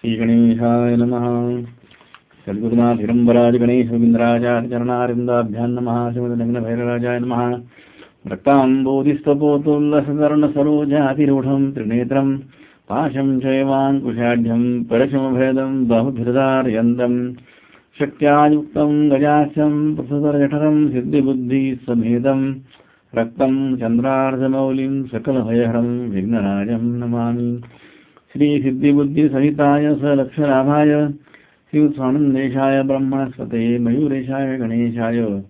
श्रीगणेशाय नमः। सद्गुरुनाथिरम्बराजगणेशविन्द्राचार्यचरणारिन्दाभ्यां नमः। श्रीमदनग्नभैरराजाय नमः। रक्ताम्बोधिस्तपोतुल्लसकर्णसरोजातिरूढं त्रिनेत्रं पाशं चैवाङ्कुशाढ्यं परशमभेदं बहुभिरदार्यन्तम् शक्त्यायुक्तं गजास्यं पृथुतरजठरं सिद्धिबुद्धिस्वभेदं रक्तं चन्द्रार्धमौलिं सकलभयहरं विघ्नराजं नमामि श्रीसिद्धिबुद्धिसहिताय सलक्षलाभाय श्रीस्वानन्देशाय ब्रह्मणस्पते मयूरेशाय गणेशाय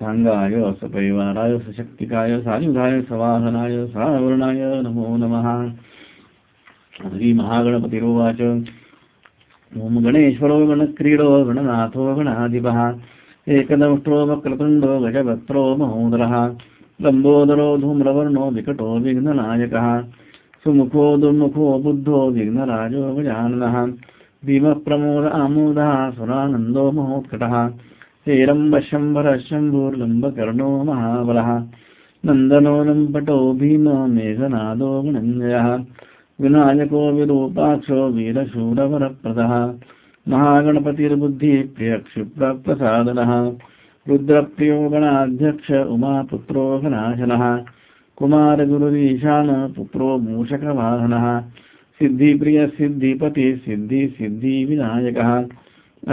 साङ्गाय सपरिवाराय सशक्तिकाय सायुधाय सवाहनाय सावर्णाय नमो नमः। श्रीमहागणपतिरुवाच। ॐ गणेश्वरो गणक्रीडो गणनाथो गणाधिपः। एकदंष्ट्रो वक्रतुण्डो गजवक्त्रो महोदरः। लम्बोदरो धूम्रवर्णो विकटो विघ्ननायकः। सुमुखो, दुर्मुखो, बुद्धो, विघ्नराजो, गजाननः। भीमप्रमोद आमोदः सुरानन्दो, महोत्कटः। हेरम्बशम्भरः शम्भुर्लम्बकर्णो, महाबलः। नन्दनो, लम्पटो, भीमो, मेघनादो गुणञ्जयः विनायको, विरूपाक्षो, वीरशूरवरप्रदः। महागणपतिर्बुद्धिप्रियक्षिप्रप्रसादनः रुद्रप्रियो, गणाध्यक्ष, उमापुत्रो गणाशनः कुमारगुरुरीशान पुत्रो मूषकवाहनः सिद्धिप्रियसिद्धिपतिः सिद्धिसिद्धिविनायकः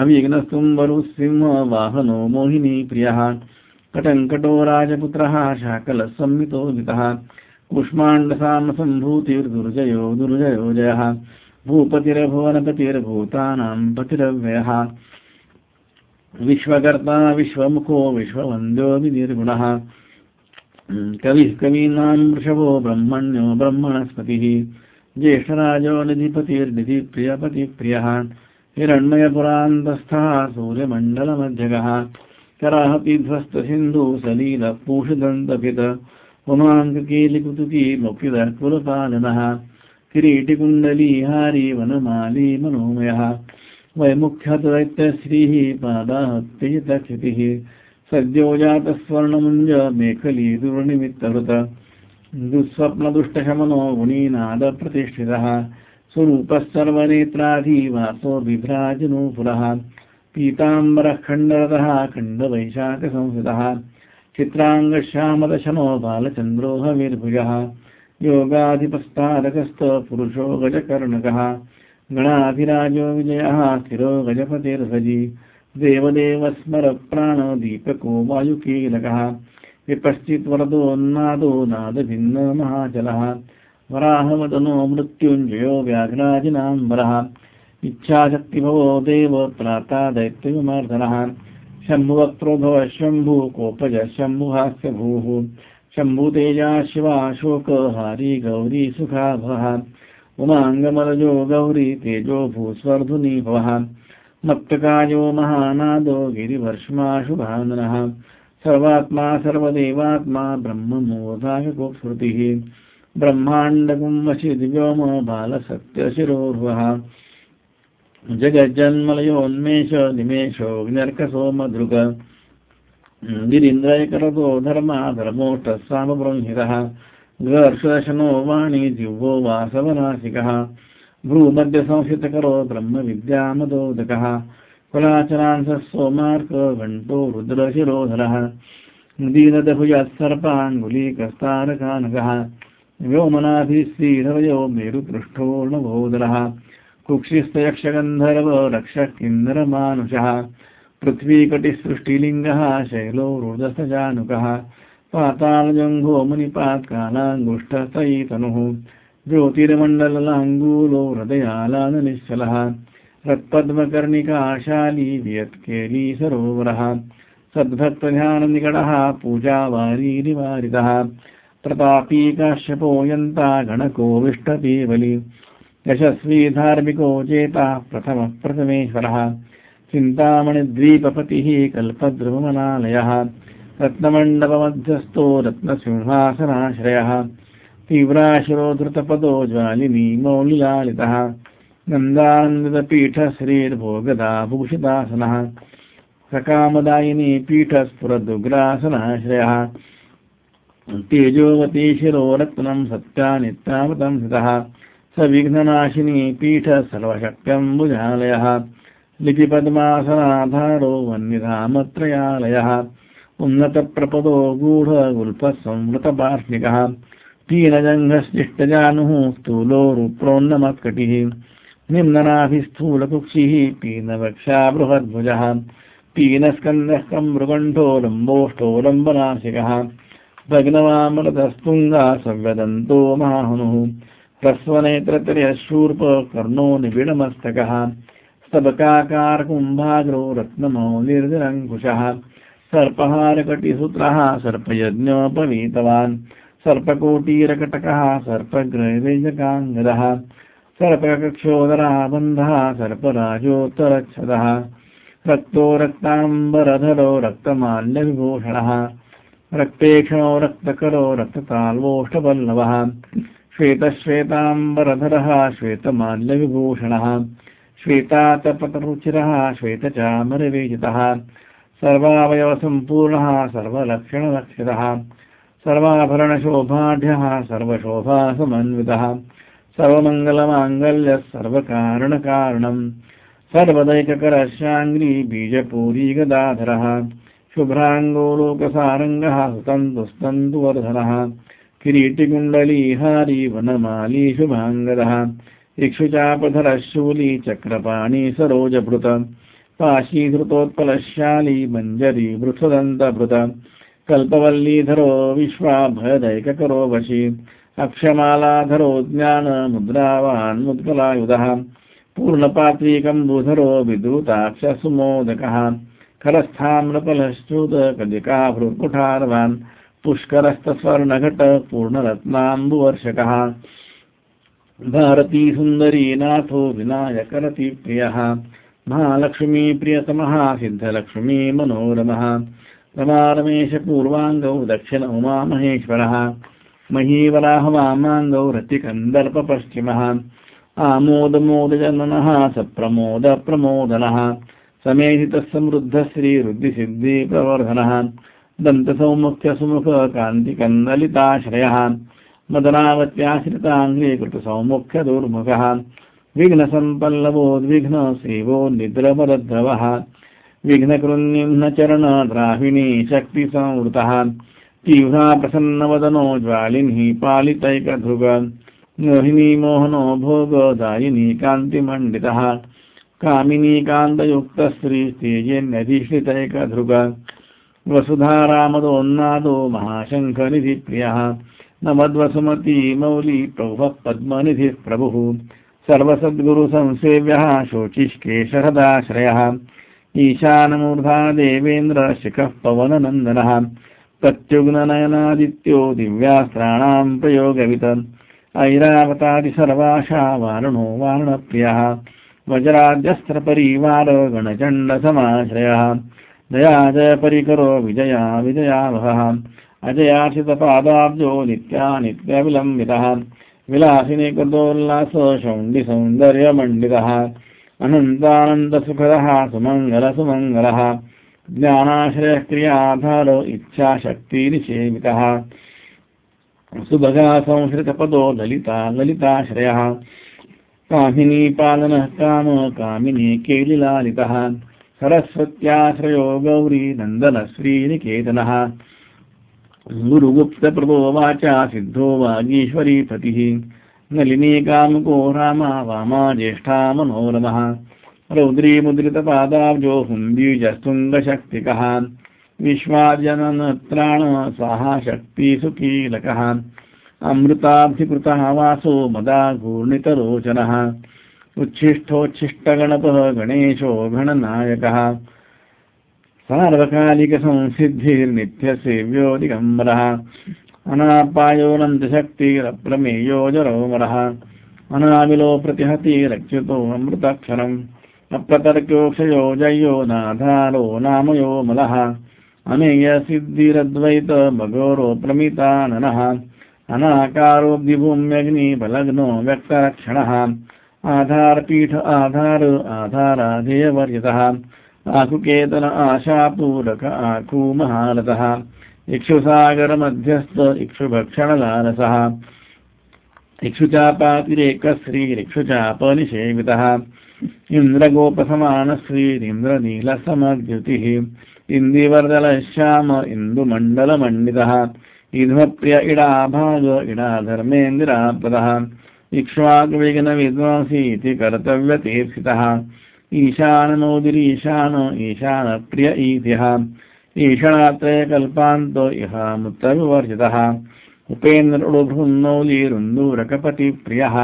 अविघ्नस्तुम्बरुसिंहवाहनो मोहिनीप्रियः कटङ्कटो राजपुत्रः शाकलसंमितोदितः। कुष्माण्डसामसम्भूतिर्दुर्जयो, दुर्जयो जयः। भूपतिर्भुवनपतिर्भूतानां पतिरव्ययः। विश्वकर्ता, विश्वमुखो विश्ववन्द्यो विनिर्गुणः कविः कवीनां वृषभो ब्रह्मण्यो ब्रह्मणस्पतिः ज्येष्ठराजो निधिपतिर्निधिप्रियपतिप्रियः हिरण्मयपुरान्तस्थः सूर्यमण्डलमध्यगः कराहतिध्वस्तसिन्धुः सलीलपूषदन्तपित उमाङ्गकीलिकुतुकी मुक्तिदर्कुलपालनः किरीटिकुण्डलीहारी वनमाली मनोमयः वैमुख्यतदैत्यश्रीः पादाहत्यजितक्षितिः सद्यो जातस्वर्णमुञ्ज मेखली दुर्निमित्तहृत दुःस्वप्नदुष्टशमनो गुणीनादप्रतिष्ठितः स्वरूपस्सर्वनेत्राधिवासो बिभ्राजनो पुरः पीताम्बरः खण्डरतः खण्डवैशाखसंस्कृतः चित्राङ्गश्यामदशनो बालचन्द्रो हविर्भुजः योगाधिपस्तारकस्थ पुरुषो गजकर्णकः गणाधिराजो विजयः, स्थिरो गजपतिर्भजि देवदेवस्मरप्राणदीपको वायुकीलकः विपश्चित्वरदोन्नादो नादभिन्न महाचलः वराहवदनो मृत्युञ्जयो व्याघ्राजिनाम्बरः। इच्छाशक्तिभवो देव प्राता दैत्यविमर्दनः। शम्भुवक्त्रो भव शम्भु कोपज शम्भुहास्य भूः शम्भुतेजा शिवाशोकहारी गौरी सुखाभः उमाङ्गमलजो गौरी तेजो भूस्वर्धुनी भवः मत्तकायो महानादो गिरिवर्ष्माशुभाननः सर्वात्मा, सर्वदेवात्मा ब्रह्ममोदायकोत्स्मृतिः ब्रह्माण्डकुम्भशि दिव्योम बालसत्यशिरोर्वः। जगज्जन्मलयोन्मेष निमेषोऽग्न्यर्कसो मधृग गिरीन्द्रयकरतो धर्मा धर्मोष्टस्वामबृंहितः गर्षदशनो वाणी, जिह्वो वासवनासिकः। भ्रूमध्यसंस्थितकरो ब्रह्मविद्यामदोदकः कुलाचरांसः सोमार्क घण्टो रुद्रशिरोधरः दीनदभुजः सर्पाङ्गुलीकस्तारकानकः व्योमनाभिश्रीधवयो मेरुपृष्ठोर्णभोदरः कुक्षिस्तयक्षगन्धर्व रक्षः किन्नरमानुषः पृथ्वीकटिसृष्टिलिङ्गः शैलो रुदसजानुकः पातालजङ्घो मुनिपात्कालाङ्गुष्ठतयितनुः ज्योतिर्मण्डललाङ्गूलो हृदयालाननिश्चलः रत्पद्मकर्णिकाशाली वियत्केली सरोवरः। सद्भक्तध्याननिकटः पूजावारीनिवारितः प्रतापी काश्यपो यन्ता गणको विष्टपीबलि यशस्वी धार्मिको चेता प्रथमः प्रथमेश्वरः। चिन्तामणिद्वीपपतिः कल्पद्रुमनालयः रत्नमण्डपमध्यस्थो रत्नसिंहासनाश्रयः। तीव्राशिरो धृतपदो ज्वालिनी मौलिलालितः नन्दानन्दितपीठश्रीर्भोगदाभूषितासनः सकामदायिनी पीठस्फुरदुग्रासनाश्रयः तेजोवती शिरो रत्नं सत्यानित्यामतं स्थितः स विघ्ननाशिनी पीठ सर्वशक्त्यम्बुजालयः लिपिपद्मासनाधारो वह्निधामत्रयालयः उन्नतप्रपदो गूढगुल्फः संवृतपार्ष्णिकः पीनजङ्घश्लिष्टजानुः स्थूलोरुप्रोन्नमत्कटिः, निम्ननाभिस्थूलकुक्षिः पीनवक्षा बृहद्भुजः पीनस्कन्दः कमृगण्ठो लम्बोष्ठो लम्बनाशिकः भग्नवामृतस्तुङ्गा संवदन्तो महाहुनुः ह्रस्वनेत्रत्रयशूर्पकर्णो निबिडमस्तकः, स्तबकाकारकुम्भाग्रो रत्नमो निर्जरङ्कुशः सर्पहारकटिसूत्रः, सर्पयज्ञोपवीतवान् सर्पकोटीरकटकः सर्पग्रैवेजकाङ्गदः सर्पकक्षोदरः, बन्धः, सर्पराजोत्तरच्छदः, रक्तो रक्ताम्बरधरो रक्तमाल्यविभूषणः, रक्तेक्षणो रक्तकरो रक्तताल्वोष्ठपल्लवः श्वेतश्वेताम्बरधरः, श्वेतमाल्यविभूषणः, श्वेतातपतरुचिरः श्वेतचामरविजितः सर्वावयवसम्पूर्णः, सर्वलक्षणलक्षितः सर्वाभरणशोभाढ्यः सर्वशोभासमन्वितः, सर्वमङ्गलमाङ्गल्यः, सर्वकारणकारणम्। सर्वदैककरशाङ्ग्री बीजपूरी गदाधरः शुभ्राङ्गोलोकसारङ्गः सुतन्तुस्तन्तुवर्धनः किरीटिकुण्डलीहारी वनमाली शुभाङ्गदः। इक्षुचापधरः शूली चक्रपाणी सरोजभृत। पाशीधृतोत्पलशाली मञ्जरी भृत्सदन्तभृत कल्पवल्लीधरो विश्वाभयदैककरो वशी। अक्षमालाधरो ज्ञानमुद्रावान्मुद्गलायुधः पूर्णपात्रीकम्बूधरो विद्रुताक्षसुमोदकः। करस्थाम्रपलश्च्युतकलिकाभृकुठारवान् पुष्करस्थस्वर्णघटपूर्णरत्नाम्बुवर्षकः। भारतीसुन्दरीनाथो महालक्ष्मी महालक्ष्मीप्रियतमः सिद्धलक्ष्मी मनोरमः रमारमेशपूर्वाङ्गौ दक्षिण उमामहेश्वरः महीवराहवामाङ्गौ रतिकन्दर्पपश्चिमः आमोदमोदजननः सप्रमोदप्रमोदनः समेधितः समृद्धश्रीरुद्धिसिद्धिप्रवर्धनः दन्तसौमुख्यसुमुखकान्तिकन्दलिताश्रयः मदनावत्याश्रिताङ्गीकृतसौमुख्यदुर्मुखः विघ्नसम्पल्लवोद्विघ्नसेवो निद्रपरद्रवः विघ्नकृन्निम्नचरणद्राहिणी शक्तिसंवृतः तीव्रा प्रसन्नवदनो ज्वालिनी पालितैकधृग मोहिनी मोहनो भोगदायिनी कान्तिमण्डितः। कामिनी कान्तयुक्तश्रीस्तेजेन्यधिष्ठितैकधृग वसुधारामदोन्नादो महाशङ्खनिधिप्रियः। नमद्वसुमती मौली प्रभुः पद्मनिधिः प्रभुः सर्वसद्गुरुसंसेव्यः शोचिष्केशहदाश्रयः ईशानमूर्धा देवेन्द्रशिखः पवननन्दनः प्रत्युग्ननयनादित्यो दिव्यास्त्राणाम् प्रयोगवित्। ऐरावतादि सर्वाशा वारणो वारणप्रियः। वज्राद्यस्त्रपरिवार गणचण्डसमाश्रयः दया जय परिकरो विजया विजयावहः अजयार्चितपादाब्जो नित्या नित्यविलम्बितः। विलासिनी कृतोल्लास शौण्डिसौन्दर्यमण्डितः अनन्तानन्दसुखदः सुमङ्गलसुमङ्गलः ज्ञानाश्रयक्रियाधारो इच्छाशक्तिनिषेवितः सुभगा संश्रितपदो ललिता ललिताश्रयः कामिनीपालनः काम कामिनी केलिलालितः सरस्वत्याश्रयो गौरी नन्दनश्रीनिकेतनः गुरुगुप्तप्रभो वाचा सिद्धो वागीश्वरीपतिः नलिनी कामुको रामा वामा ज्येष्ठा मनोरमः रौद्रीमुद्रितपादाब्जो हुम्बीजस्तुङ्गशक्तिकः विश्वाजननत्राण शक्तिसुकीलकः अमृताब्धिकृतः वासो मदा घूर्णितरोचनः उच्छिष्टोच्छिष्टगणपः गणेशो गणनायकः। सार्वकालिकसंसिद्धिर्नित्यसेव्यो दिगम्बरः अनापायोऽनन्तशक्तिरप्रमेयो जरोमरः अनाविलो प्रतिहतिरच्युतो अमृताक्षरम् अप्रतर्क्योक्षयो जयो नाधारो नामयो मलः। अमेयसिद्धिरद्वैत भगोरो प्रमिताननः अनाकारोऽब्धिभूम्यग्निबलग्नो व्यक्तरक्षणः। आधारपीठ आधार आधाराधेयवर्यतः आकुकेतन आशापूरक आकूमहारतः इक्षुसागरमध्यस्थ इक्षुभक्षणलालसः इक्षुचापातिरेकश्रीरिक्षुचापनिषेवितः इन्द्रगोपसमानश्रीरिन्द्रनीलसमद्युतिः इन्दिवर्दलश्याम इन्दुमण्डलमण्डितः। इध्वप्रिय इडाभाग इडाधर्मेन्द्राप्रदः इक्ष्वाकुविघ्नविद्वांसीति कर्तव्यतीर्थितः। ईशानमोदिरीशान ईशानप्रिय ईतिः ईषणात्रयकल्पान्तो इह मुत्तविवर्जितः उपेन्द्रोभृन्नौलीरुन्दूरकपतिप्रियः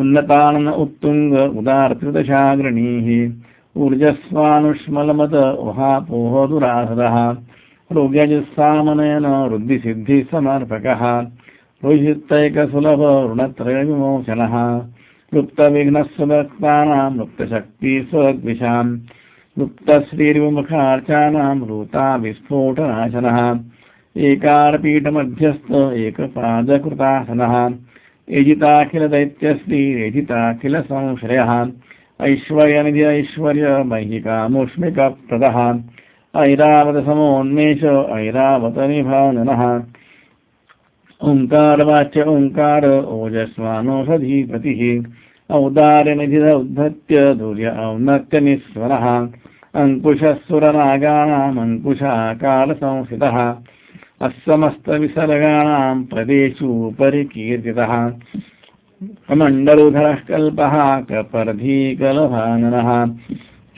उन्नतानन उत्तुङ्ग उदार्कृतशाग्रणीः ऊर्जस्वानुष्मलमत उहापोह दुराधरः रोग्यजुस्सामनयन वृद्धिसिद्धिसमर्पकः रोहितैकसुलभ ऋणत्रयविमोचनः लुप्तविघ्नस्वभक्तानां लुप्तशक्तिस्वद्विषाम् लुप्तश्रीर्विमुखार्चानां रूताविस्फोटनाशनः एकारपीठमध्यस्थ एकपादकृतासनः एजिताखिलदैत्यश्रीरेजिताखिलसंश्रयः ऐश्वर्यनिधि ऐश्वर्यमहिकामुष्मिकप्रदः ऐरावतसमोन्मेष ऐरावतनिभाननः। ओङ्कारवाच्य ओङ्कार ओजस्वानोषधीपतिः। औदार्यनिधिध उद्धत्य दुर्य औन्नत्यनिस्वरः। अङ्कुशस्वरनागानाम् अङ्कुशाकारसंस्थितः अस्समस्तविसर्गाणां पदेषूपरि कीर्तितः कमण्डलुधरः कल्पः कपर्धीकलभाननः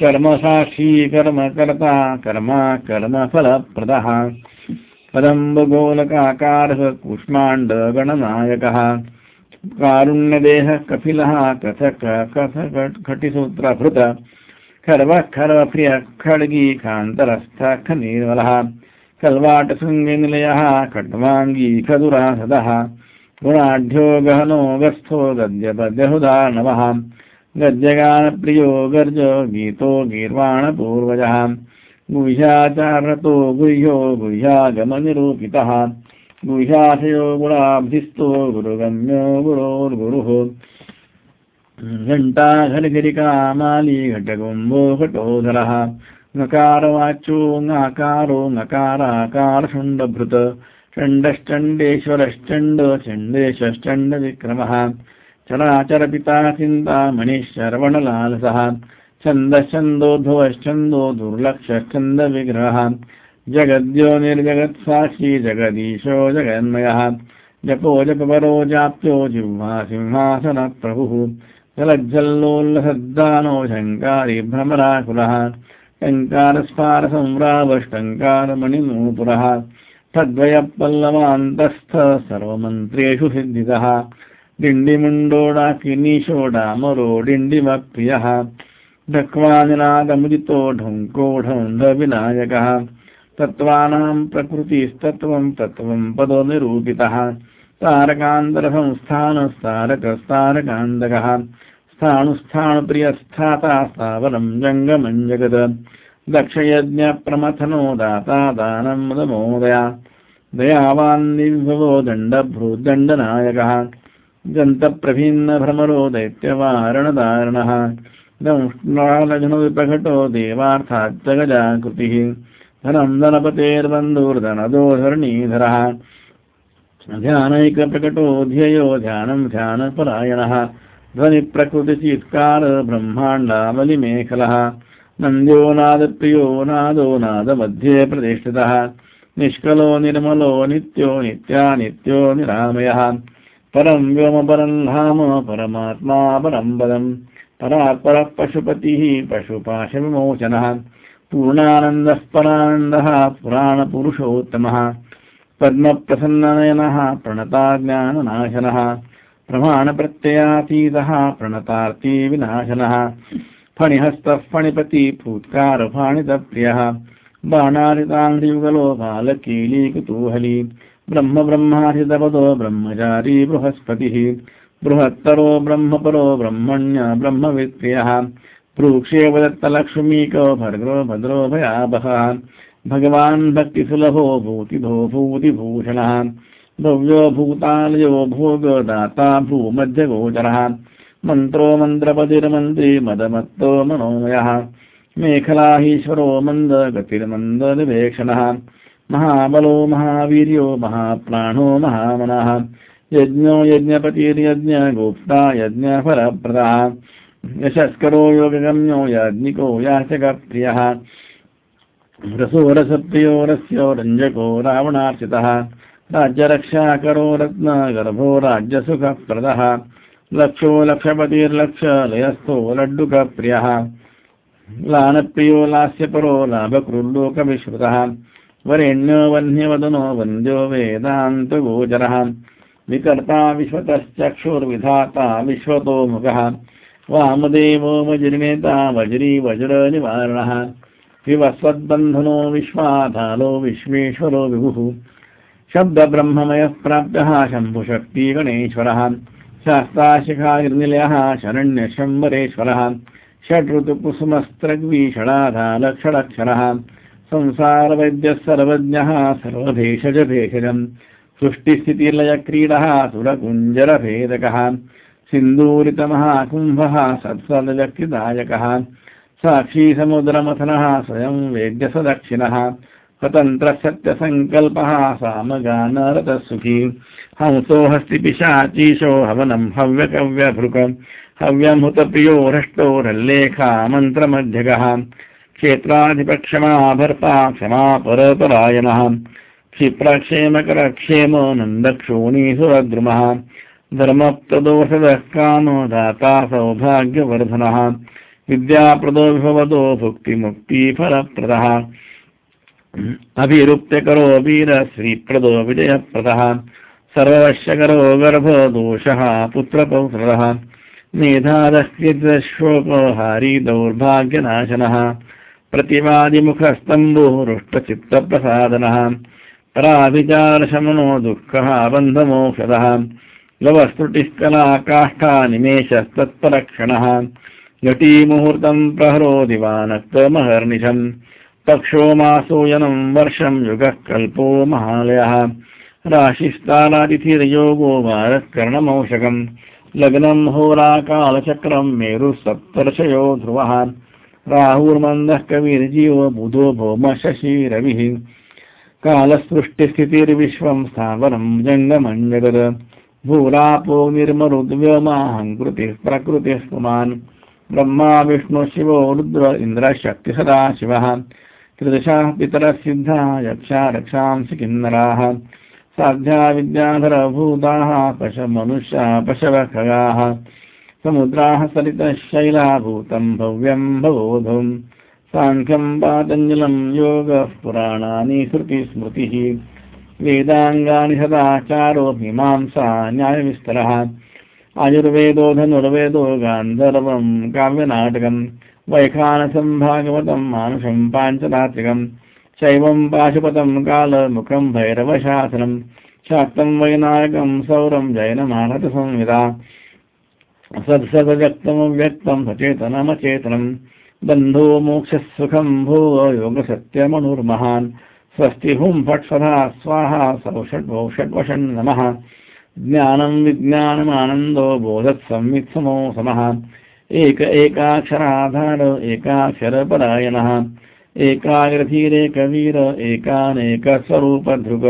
कर्मसाक्षी कर्मकर्ता कर्मा कर्मफलप्रदः पदम्बगोलकाकारः कूष्माण्डगणनायकः कारुण्यदेहः कपिलः कथक कथकटिसूत्रभृत खर्वः, खर्वप्रियः खड्गी कान्तरस्थ खनिर्मलः कल्वाटशृङ्गनिलयः खट्वाङ्गी खदुरासदः गुणाढ्यो गहनो गस्थो गद्यपद्यहुदार्णवः गद्यगानप्रियो गर्ज गीतो गीर्वाणपूर्वजः, गुह्याचारतो गुह्यो गुह्यागमनिरूपितः गुह्याशयो गुणाब्धिस्तो गुरुगम्यो गुरोर्गुरुः घण्टाघलिगिरिकामाली घटकुम्भो घटोधरः ङकारवाचो ङाकारो ङकाराकारशुण्डभृत चण्डश्चण्डेश्वरश्चण्ड चण्डेशश्चण्डविक्रमः चराचरपिता चिन्तामणिश्चरवणलालसः छन्दश्चन्दोद्भवश्चन्दो दुर्लक्षश्चन्दविग्रहः जगद्यो निर्जगत्साक्षी जगदीशो जगन्मयः। जपो जपवरो जाप्यो जिह्वा सिंहासनप्रभुः। जलज्जल्लोल्लसद्दानो शङ्कारी भ्रमराकुलः। टङ्कारस्फारसंरावष्टङ्कारमणिनूपुरः तद्वयपल्लवान्तस्थ सर्वमन्त्रेषु सिद्धितः। डिण्डिमुण्डोडाकिनीशोडामरो डिण्डिमप्रियः। ढक्वानिनादमुदितो ढुङ्कोढौन्धविनायकः। तत्त्वानां प्रकृतिस्तत्त्वं तत्त्वं पदो निरूपितः। तारकान्तरसंस्थानस्तारकस्तारकान्तकः स्थाणुस्थाणुप्रियस्थाता स्थावरं जङ्गमं जगत्। दक्षयज्ञप्रमथनो दाता दानं मदमोदया दयावान्निर्भवो दण्डभ्रूदण्डनायकः गन्तप्रभिन्नभ्रमरो दैत्यवारणदारणः। दंष्णालघ्नविप्रकटो देवार्थाच्च गजाकृतिः धनं धनपतेर्बन्धुर्धनदोधरणीधरः ध्यानैकप्रकटो ध्येयो ध्यानं ध्यानपरायणः। ध्वनिप्रकृतिचित्कार ब्रह्माण्डावलिमेखलः। नन्द्यो नादप्रियो नादो नादमध्ये प्रतिष्ठितः। निष्कलो निर्मलो नित्यो नित्यानित्यो निरामयः। परं व्योमपरं धाम परमात्मा परं पदम् परात्परः पशुपतिः पशुपाशविमोचनः पूर्णानन्दः परानन्दः पुराणपुरुषोत्तमः, पद्मप्रसन्ननयनः, प्रणताज्ञाननाशनः, प्रमाणप्रत्ययातीतः प्रणतार्तीविनाशनः फणिहस्तः फणिपति फूत्कारफाणितप्रियः बाणारिताङ्घ्रियुगलो बालकीलीकुतूहली ब्रह्म ब्रह्माधितपदो ब्रह्मचारी बृहस्पतिः, बृहत्तरो ब्रह्मपरो ब्रह्मण्य ब्रह्मवित्प्रियः प्रूक्ष्येवदत्तलक्ष्मीको भर्गो भद्रो भयावहः। भगवान् भक्तिसुलभो भूतिधो भूतिभूषणः। भव्यो भूतालयो भोगदाता भूमध्यगोचरः। मन्त्रो मन्त्रपतिर्मन्त्री मदमत्तो मनोमयः। मेखलाहीश्वरो मन्द गतिर्मन्दनिवेक्षणः महाबलो महावीर्यो महाप्राणो महामनः। यज्ञो यज्ञपतिर्यज्ञगोप्ता यज्ञफलप्रदः यशस्करो योगगम्यो याज्ञिको याचकप्रियः। रस्यो रञ्जको रावणार्चितः। राज्यरक्षाकरो रत्नगर्भो राज्यसुखप्रदः। लक्षो लक्षपतिर्लक्षलयस्थो लड्डुकप्रियः। लानप्रियो लास्यपरो लाभकृल्लोकविश्रुतः वरेण्यो वह्न्यवदनो वन्द्यो वेदान्तगोचरः। विकर्ता विश्वतश्चक्षुर्विधाता विश्वतो मुखः वामदेवो वज्रिनेता वज्री वज्रनिवारणः विवस्वद्बन्धनो विश्वाधालो विश्वेश्वरो विभुः। शब्दब्रह्ममयः प्राप्तः शम्भुशक्तिगणेश्वरः। शास्ताशिखानिर्निलयः शरण्यशम्बरेश्वरः। षड्ऋतुकुसुमस्त्रग्वीषणाधालक्षरक्षरः। संसारवैद्यः सर्वज्ञः सर्वभेषजभेषजम्। सृष्टिस्थितिलयक्रीडः सुरकुञ्जरभेदकः सिन्दूरितमः कुम्भः सत्सदजक्षिदायकः साक्षीसमुद्रमथनः स्वयं वेद्यस दक्षिणः स्वतन्त्रसत्यसङ्कल्पः सामगानरतसुखी। हंसो हस्तिपिशाचीशो हवनं हव्यकव्यभृक। हव्यमृतप्रियो हृष्टो रल्लेखा मन्त्रमध्यगः क्षेत्राधिपक्षमाभर्ता क्षमापरपरायणः। क्षिप्रक्षेमकरक्षेमो नन्दक्षोणीसुरद्रुमः। धर्मप्रदोषदः कामो दाता सौभाग्यवर्धनः विद्याप्रदो विभवदो भुक्तिमुक्तिफलप्रदः। अभिरुप्यकरो वीरश्रीप्रदो विजयप्रदः। सर्ववश्यकरो गर्भदोषः पुत्रपौत्रः। मेधादस्यशोकोहारी दौर्भाग्यनाशनः। प्रतिवादिमुखस्तम्बुरुष्टचित्तप्रसादनः पराभिचारशमनो दुःखः, बन्धमोक्षदः। लवस्तुटिस्कला काष्ठा निमेषस्तत्परक्षणः घटीमुहूर्तम् प्रहरो दिवानक्तमहर्निशम् पक्षो मासोयनम् वर्षम् युगः कल्पो महालयः। राशिस्तारातिथिर्योगो वारकर्णमौषकम् लग्नम् होराकालचक्रम् मेरुः सप्तर्षयो ध्रुवः। राहुर्मन्दः कविर्जीवो बुधो भौमः शशि रविः कालसृष्टिस्थितिर्विश्वम् स्थावरम् जङ्गमम् जगत् भूरापो निर्मरुद्व्योमाहङ्कृतिः प्रकृतिः पुमान् ब्रह्मा विष्णु शिवो रुद्र इन्द्रशक्तिसदा शिवः। त्रिदशाः पितरः सिद्धा यक्षा साध्या विद्याधरभूताः पशमनुष्या पशवः खगाः समुद्राः सरितः शैलाभूतम् भव्यम् भवोधुम्। साङ्ख्यम् पातञ्जलम् योगः पुराणानि श्रुतिस्मृतिः वेदाङ्गानि सदाचारो मीमांसा न्यायविस्तरः आयुर्वेदो धनुर्वेदो गान्धर्वम् काव्यनाटकम् वैखानसम् भागवतम् मानुषम् पाञ्चरात्रिकम् शैवम् पाशुपतम् कालमुखम् भैरवशासनम् शाक्तम् वैनायकम् सौरम् जैनमानतसंहिता सत्सदव्यक्तमव्यक्तम् सचेतनमचेतनम् बन्धो मोक्षसुखम् भो योगसत्यमनुर्महान्। स्वस्ति हुं फट् सदा स्वाहा सौ षड्भौ षड्वषन् नमः। ज्ञानम् विज्ञानमानन्दो बोधत्संवित्समो समः एक एकाक्षराधार, एकाक्षरपरायणः। एकाग्रधीरेकवीर एकानेकस्वरूपधृग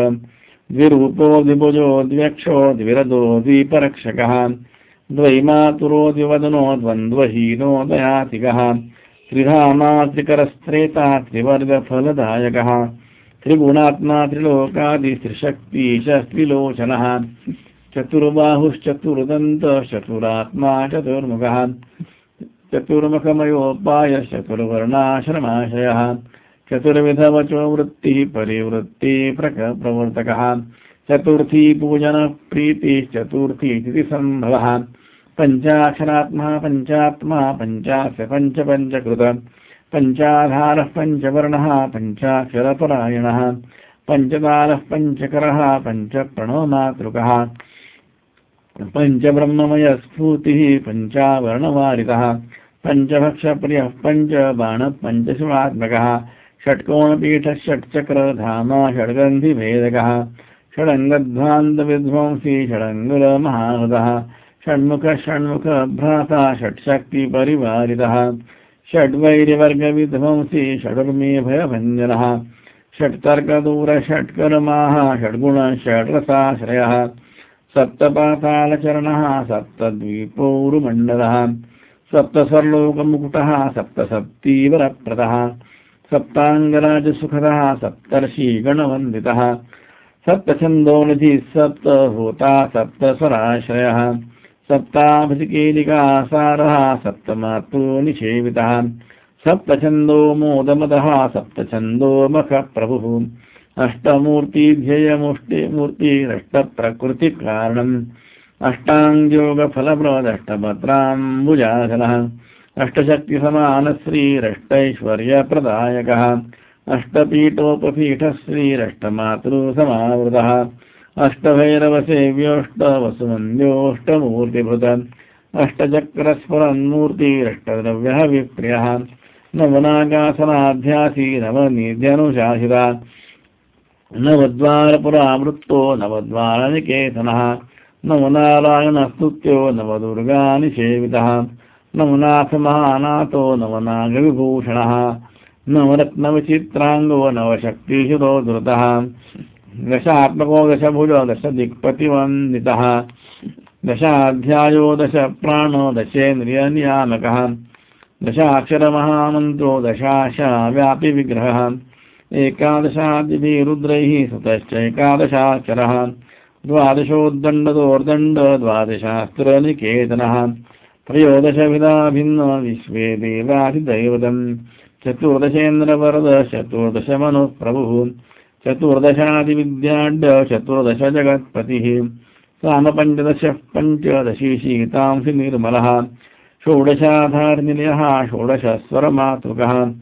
द्विरूपो द्विभुजो द्व्यक्षो द्विरदो द्विपरक्षकः। द्वैमातुरो द्विवदनो द्वन्द्वहीनो दयातिकः त्रिधामा त्रिकरस्त्रेता त्रिवर्गफलदायकः। त्रिगुणात्मा त्रिलोकादित्रिशक्तिशस्त्रिलोचनः चतुर्बाहुश्चतुर्दन्तश्चतुरात्मा चतुर्मुखः चतुर्मुखमयोपायश्चतुर्वर्णाश्रमाशयः चतुर्विधवचो वृत्ति परिवृत्तिप्रक प्रवर्तक चतुर्थी पूजन पूजनः संभव तिथिसम्भवः पंचात्मा पंचाश पंच पञ्चपञ्चकृत पञ्चाधारः पञ्चवर्णः पञ्चाक्षरपरायणः पञ्चदारः पञ्चकरः पञ्चप्रणवमातृकः, पञ्चब्रह्ममयस्फूर्तिः पञ्चावर्णवारितः, पञ्चभक्षप्रियः पञ्चबाणः पञ्चशिवात्मकः, षट्कोणपीठः षट्चक्रधामा षड्गन्धिभेदकः षडङ्गध्वान्तविध्वंसी षडङ्गुलमहाहृदः षण्मुखः षण्मुखभ्राता षट्शक्तिपरिवारितः षड्वैरिवर्गविध्वंसी षडुर्मेभयभञ्जनः षट्तर्कदूर षट्कर्माः षड्गुण षड्रसाश्रयः सप्तपातालचरणः सप्तद्वीपोरुमण्डलः सप्तस्वर्लोकमुकुटः सप्तसप्तीवरप्रदः सप्ताङ्गराजसुखदः सप्तर्षिगणवन्दितः सप्तछन्दोनिधिः सप्तभूता सप्तस्वराश्रयः सप्ताभिकेलिकासारः सप्तमातृनिषेवितः सप्तछन्दो मोदमदः सप्तछन्दो मखप्रभुः अष्टमूर्तिध्ययमुष्टिमूर्तिरष्टप्रकृतिकारणम्। अष्टाङ्गयोगफलप्रदष्टपत्राम्बुजाधनः अष्टशक्तिसमानश्रीरष्टैश्वर्यप्रदायकः। अष्टपीठोपपीठश्रीरष्टमातृसमावृतः अष्टभैरवसेव्योष्टवसुमन्द्योष्टमूर्तिभृत अष्टचक्रस्फुरन्मूर्तिरष्टद्रव्यः विप्रियः नवनागासनाध्यासी नवनिध्यनुशासिता नवद्वारपुरावृत्तो नवद्वारनिकेतनः नवनारायणस्तुत्यो नवदुर्गानिसेवितः नवनाथमहानाथो नवनागविभूषणः नवरत्नविचित्राङ्गो नवशक्तिशिरो धृतः दशात्मको दशभुजो दशदिक्पतिवन्दितः दशाध्यायो दशप्राणो दशेन्द्रियनियामकः दशाक्षरमहामन्त्रो दशाशाव्यापिविग्रहः एकादशादिभिरुद्रैः सुतश्चैकादशाक्षरः द्वादशोद्दण्डदोर्दण्ड द्वादशास्त्रनिकेतनः त्रयोदशविधा भिन्न विश्वे देवाधिदैवतम्। चतुर्दशेन्द्रवरद चतुर्दशमनुः प्रभुः चतुर्दशादिविद्याढ्य चतुर्दश जगत्पतिः सामपञ्चदशः पञ्चदशीशीतांसि निर्मलः षोडशाधारनिलयः, षोडशस्वरमातृकः।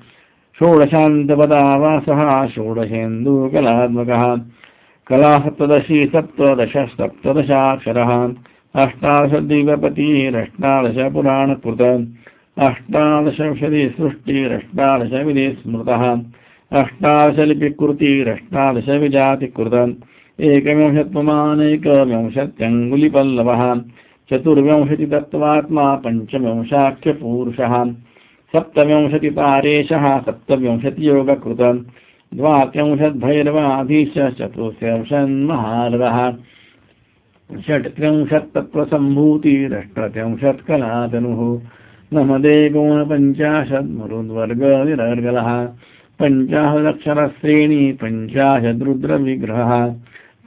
षोडशान्तपदावासः, षोडशेन्दुकलात्मकः। कलासप्तदशी सप्तदश सप्तदशाक्षरः। अष्टादशदिव्यपतिरष्टादशपुराणकृत अष्टादशविशतिसृष्टिरष्टादशविधि अष्टादशलिपिकृतिरष्टादशविजातिकृतम् एकविंशत्वमानैकविंशत्यङ्गुलिपल्लवः। चतुर्विंशतितत्त्वात्मा पञ्चविंशाख्यपूरुषः। सप्तविंशतितारेशः सप्तविंशतियोगकृतम्। द्वात्रिंशद्भैरवाधीश चतुस्त्रिंशन्महारदः षट्त्रिंशत्तत्त्वसम्भूतिरष्टत्रिंशत्कलातनुः नमदे गुणपञ्चाशत् मरुद्वर्गविरर्गलः पञ्चाशदक्षरश्रेणी पञ्चाशद्रुद्रविग्रहः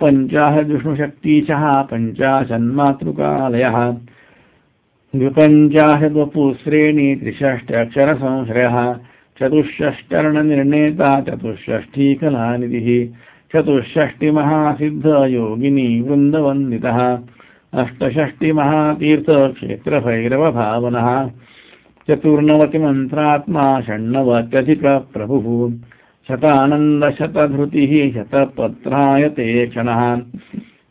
पञ्चाशद्विष्णुशक्तीशः पञ्चाशन्मातृकालयः द्विपञ्चाशद्वपुश्रेणी त्रिषष्ट्यक्षरसंश्रयः चतुष्षष्टर्णनिर्णेता चतुष्षष्ठीकलानिधिः चतुष्षष्टिमहासिद्धयोगिनी वृन्दवन्दितः अष्टषष्टिमहातीर्थक्षेत्रभैरवभावनः चतुर्नवतिमन्त्रात्मा षण्णवत्यधिकप्रभुः शतानन्दशतधृतिः शतपत्रायते क्षणः।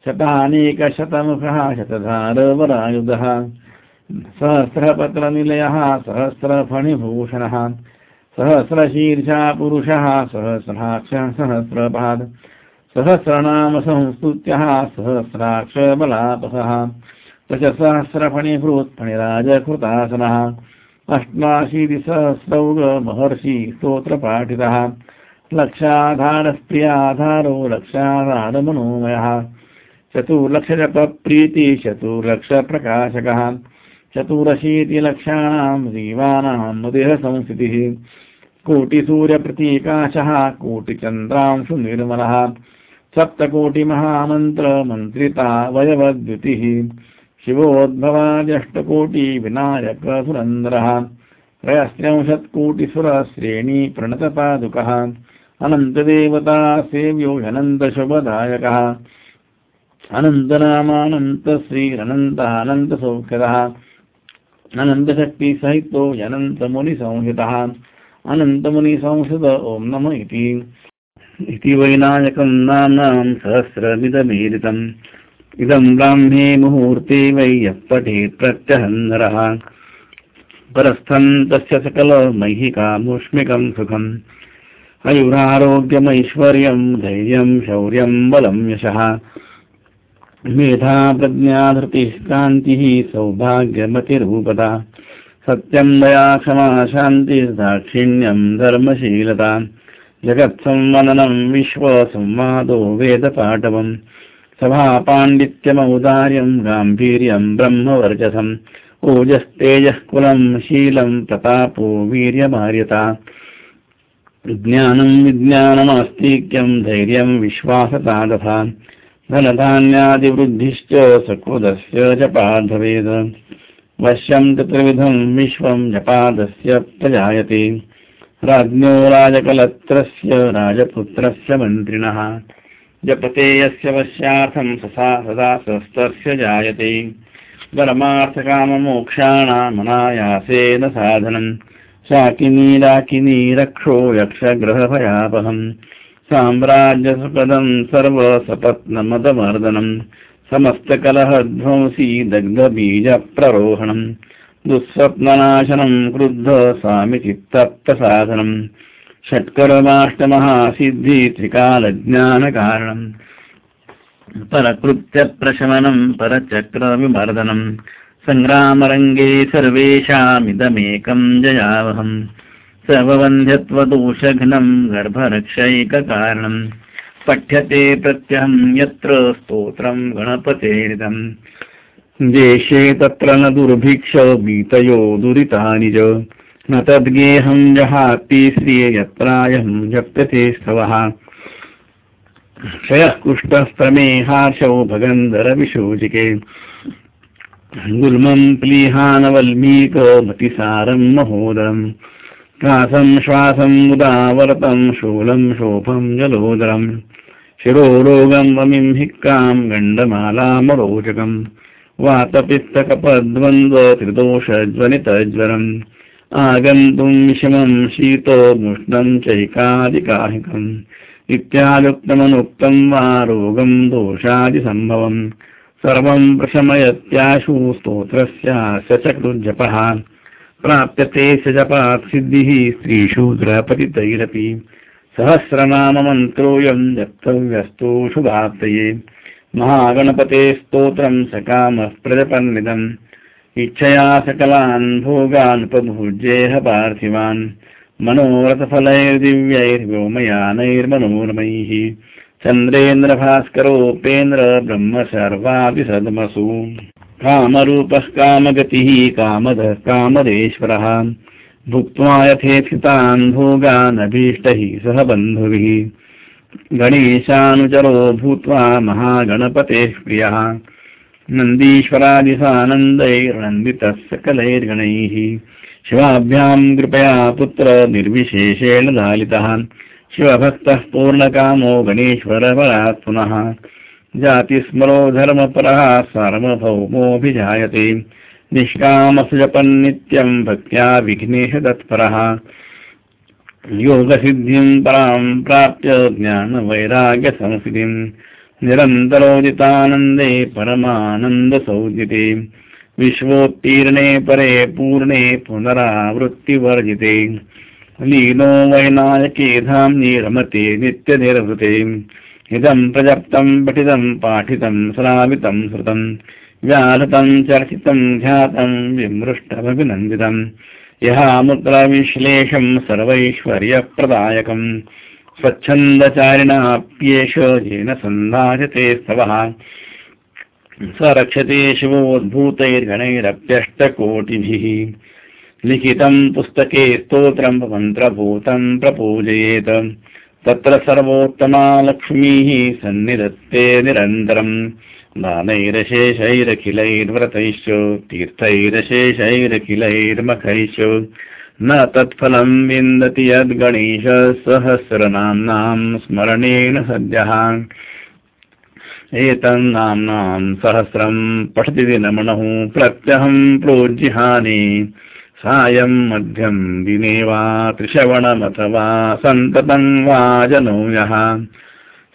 शतानेकशतमुखः शतधारवरायुधः। सहस्रपत्रनिलयः सहस्रफणिभूषणः। सहस्रशीर्षा पुरुषः सहस्राक्ष सहस्रपाद सहस्रनामसंस्तुत्यः सहस्राक्षबलापसः दशसहस्रफणिभृत्फणिराजकृतासनः अष्टाशीतिसहस्रौगमहर्षि स्तोत्रपाठितः। लक्षाधारस्प्रियाधारो लक्षाधारमनोमयः। चतुर्लक्षजपप्रीति चतुर्लक्षप्रकाशकः। चतुरशीतिलक्षाणां जीवानां देहसंस्थितिः कोटिसूर्यप्रतीकाशः कोटिचन्द्रांशु निर्मलः। सप्तकोटिमहामन्त्रमन्त्रिता वयवद्युतिः शिवोद्भवाद्यष्टकोटिविनायकसुरन्दरः त्रयस्त्रिंशत्कोटिसुरश्रेणी प्रणतपादुकः अनन्तदेवता सेव्यो ह्यनन्तशुभदायकः अनन्तनामानन्तश्रीरनन्तानन्तसौख्यदः अनन्तशक्तिसहितो ह्यनन्तमुनिसंहितः अनन्तमुनिसंहृत ॐ नम इति। इति वैनायकं नाम्नां सहस्रमिदमीरितम् इदं ब्राह्मे मुहूर्ते वै यः पठेत् प्रत्यहन्नरः परस्थं तस्य सकलमैहिकामुष्मिकं सुखम्। आयुरारोग्यमैश्वर्यं धैर्यं शौर्यं बलं यशः। मेधा प्रज्ञाधृतिः कान्तिः सौभाग्यमतिरूपता। सत्यं दया क्षमा शान्तिर्दाक्षिण्यं धर्मशीलता। जगत्संवदनं विश्वसंवादो वेदपाटवम् सभापाण्डित्यमौदार्यम् गाम्भीर्यम् ब्रह्मवर्चसम् ओजस्तेजः कुलम् शीलम् प्रतापो वीर्यमार्यता। ज्ञानम् विज्ञानमास्तिक्यम् धैर्यम् विश्वासता तथा। धनधान्यादिवृद्धिश्च सकृदस्य जपाद्भवेत् वश्यम् चतुर्विधम् विश्वम् जपादस्य प्रजायते। राज्ञो राजकलत्रस्य राजपुत्रस्य मन्त्रिणः जपते यस्य वश्यार्थम् ससा सदा स्वस्तस्य जायते। परमार्थकाममोक्षाणामनायासेन साधनम्। शाकिनी डाकिनी रक्षो यक्षग्रहभयापहम् साम्राज्यसुपदम् सर्वसपत्नमदमर्दनम्। समस्तकलहध्वंसी दग्धबीजप्ररोहणम्। दुःस्वप्ननाशनम् क्रुद्ध स्वामिचित्तप्रसाधनम् षट्कर्माष्टमहासिद्धि त्रिकालज्ञानकारणम् परकृत्यप्रशमनम् परचक्रविमर्दनम् सङ्ग्रामरङ्गे सर्वेषामिदमेकम् जयावहम् सर्वबन्ध्यत्वदोषघ्नम् गर्भरक्षैककारणम् पठ्यते प्रत्यहम् यत्र स्तोत्रम् गणपतेरिदम्। देशे तत्र न दुर्भिक्ष बीतयो दुरितानि च न तद्गेहम् जहाति श्रिय यत्रायम् जप्यते स्तवः। क्षयः कुष्ठस्तमेहार्शौ भगन्धरविशोचिके। गुल्मम् प्लीहानवल्मीकमतिसारम् महोदरम्। श्वासम् श्वासम् मुदावरतम् शूलम् शोभम् जलोदरम्। शिरोरोगम् वमिम् हिक्काम् गण्डमालामरोचकम्। वातपित्तकपद्वन्द्व त्रिदोषज्वनितज्वरम् आगन्तुम् विषमम् शीतोमुष्णम् चैकादिकाहिकम् इत्यादुक्तमनुक्तम् वा रोगम् दोषादिसम्भवम् सर्वम् प्रशमयत्याशु स्तोत्रस्यास्य च कृजपः प्राप्यते स जपात् सिद्धिः स्त्रीशूद्रपतितैरपि सहस्रनाममन्त्रोऽयम् जप्तव्यस्तु शुभाप्तये। महागणपते स्तोत्रम् सकामः प्रजपन्निदम्। इच्छया सकलान् भोगानुपभुज्येह पार्थिवान्। मनोरथफलैर्दिव्यैर्व्योमयानैर्मनोरमैः। चन्द्रेन्द्रभास्करोपेन्द्र ब्रह्म सर्वाभिसद्मसु कामरूपः कामगतिः कामदः कामदेश्वरः। भुक्त्वा यथेक्षितान् भोगानभीष्टैः सह बन्धुभिः। गणेशानुचरो भूत्वा महागणपतेः प्रियः नन्दीश्वरादिसानन्दैर्नन्दितः सकलैर्गणैः शिवाभ्याम् कृपया पुत्र निर्विशेषेण लालितः। शिवभक्तः पूर्णकामो गणेश्वरपरात् पुनः। जातिस्मरो धर्मपरः सार्वभौमोऽभिजायते निष्कामसुजपन्नित्यम् भक्त्या विघ्नेशतत्परः योगसिद्धिम् पराम् प्राप्य ज्ञानवैराग्यसंस्थितिम् निरन्तरोदितानन्दे परमानन्दसौद्यते विश्वोत्तीर्णे परे पूर्णे पुनरावृत्तिवर्जिते। लीनो वैनायके धाम्नि रमते नित्यनिर्वृते। इदम् प्रजप्तम् पठितम् पाठितम् श्रावितम् श्रुतम् व्याहृतम् चर्चितम् ध्यातम् विमृष्टमभिनन्दितम् यहामुद्रविश्लेषम् सर्वैश्वर्यप्रदायकम् स्वच्छन्दचारिणाप्येष येन सन्धार्यते स्तवः। स रक्षते शिवोद्भूतैर्गणैरप्यष्टकोटिभिः लिखितम् पुस्तके स्तोत्रम् मन्त्रभूतम् प्रपूजयेत्। तत्र सर्वोत्तमा लक्ष्मीः सन्निधत्ते निरन्तरम् दानैरशेषैरखिलैर्व्रतैश्च तीर्थैरशेषैरखिलैर्मखैश्च न तत्फलम् विन्दति यद्गणेश सहस्रनाम्नाम् स्मरणेन सद्यः। एतन्नाम्नाम् सहस्रम् पठति दिनमणुः प्रत्यहम् प्रोज्जिहानि। सायम् मध्यम् दिने वा त्रिश्रवणमथवा सन्ततम् वा जनो यः।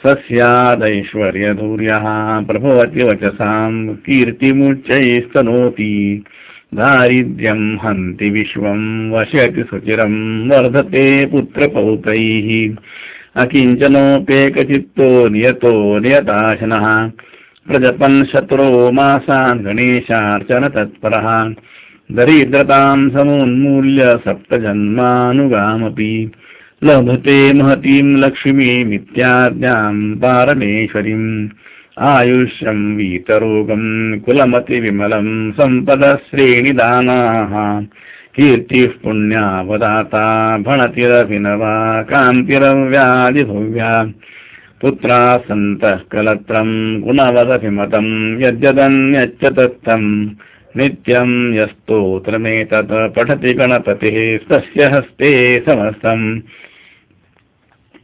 स्यादैश्वर्यधूर्यः प्रभवति वचसाम् कीर्तिमुच्चैस्तनोति दारिद्र्यम् हन्ति विश्वम् वशति सुचिरम् वर्धते पुत्रपौत्रैः। अकिञ्चनोपेकचित्तो नियतो नियताशनः। प्रजपन् शत्रो मासान् गणेशार्चन तत्परः दरिद्रताम् समोन्मूल्य सप्तजन्मानुगामपि। लभते महतीम् लक्ष्मीमित्याद्याम् पारमेश्वरीम् आयुष्यम् वीतरोगम् कुलमतिविमलम् सम्पदश्रेणिदानाः। कीर्तिः पुण्यावदाता भणतिरभिनवा कान्तिरव्याधिभव्या। पुत्रा सन्तः कलत्रम् गुणवदभिमतम् यद्यदन्यच्च तत्तम् नित्यम् यस्तोत्रमेतत् पठति गणपतिः तस्य हस्ते समस्तम्।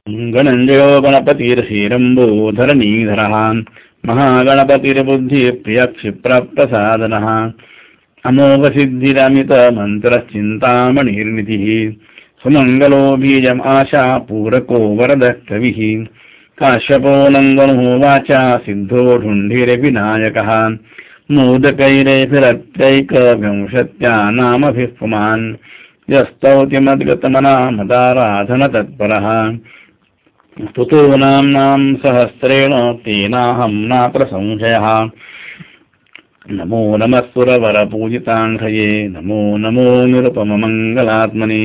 गणञ्जयो गणपतिर्षीरम्बो धरणीधरः महागणपतिर्बुद्धिप्रियक्षिप्रप्रसादनः अमोघसिद्धिरमितमन्त्रश्चिन्तामणिर्निधिः। सुमङ्गलो बीजम् आशा पूरको वरदः कविः काश्यपो नन्दनो वाचा सिद्धो ढुण्ढिरविनायकः मोदकैरेभिरत्यैकविंशत्या नामभिः पुमान्। यस्तौतिमद्गतमनामदाराधनतत्परः स्तुतो नाम्नाम् सहस्रेण तेनाहम् नात्र संशयः नमो नमः सुरवरपूजिताङ्घये नमो नमो निरुपममङ्गलात्मने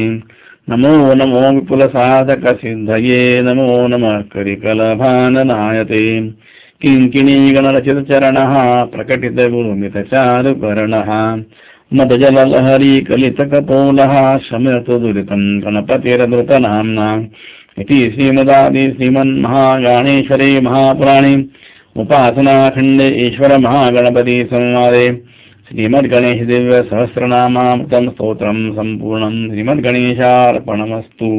नमो नमो विपुलसाधकसिद्धये नमो नमः करिकलभाननायते। किङ्किणीगणरचितचरणः प्रकटितगुरुमितचारुकरणः मदजललहरी कलितकपोलः शमयतु दुरितम् गणपतिरदृतनाम्ना इति श्रीमदादि श्रीमन्महागाणेश्वरे महापुराणे उपासनाखण्डे ईश्वरमहागणपति संवादे श्रीमद्गणेशदिव्यसहस्रनामामृतम् स्तोत्रम् सम्पूर्णम् श्रीमद्गणेशार्पणमस्तु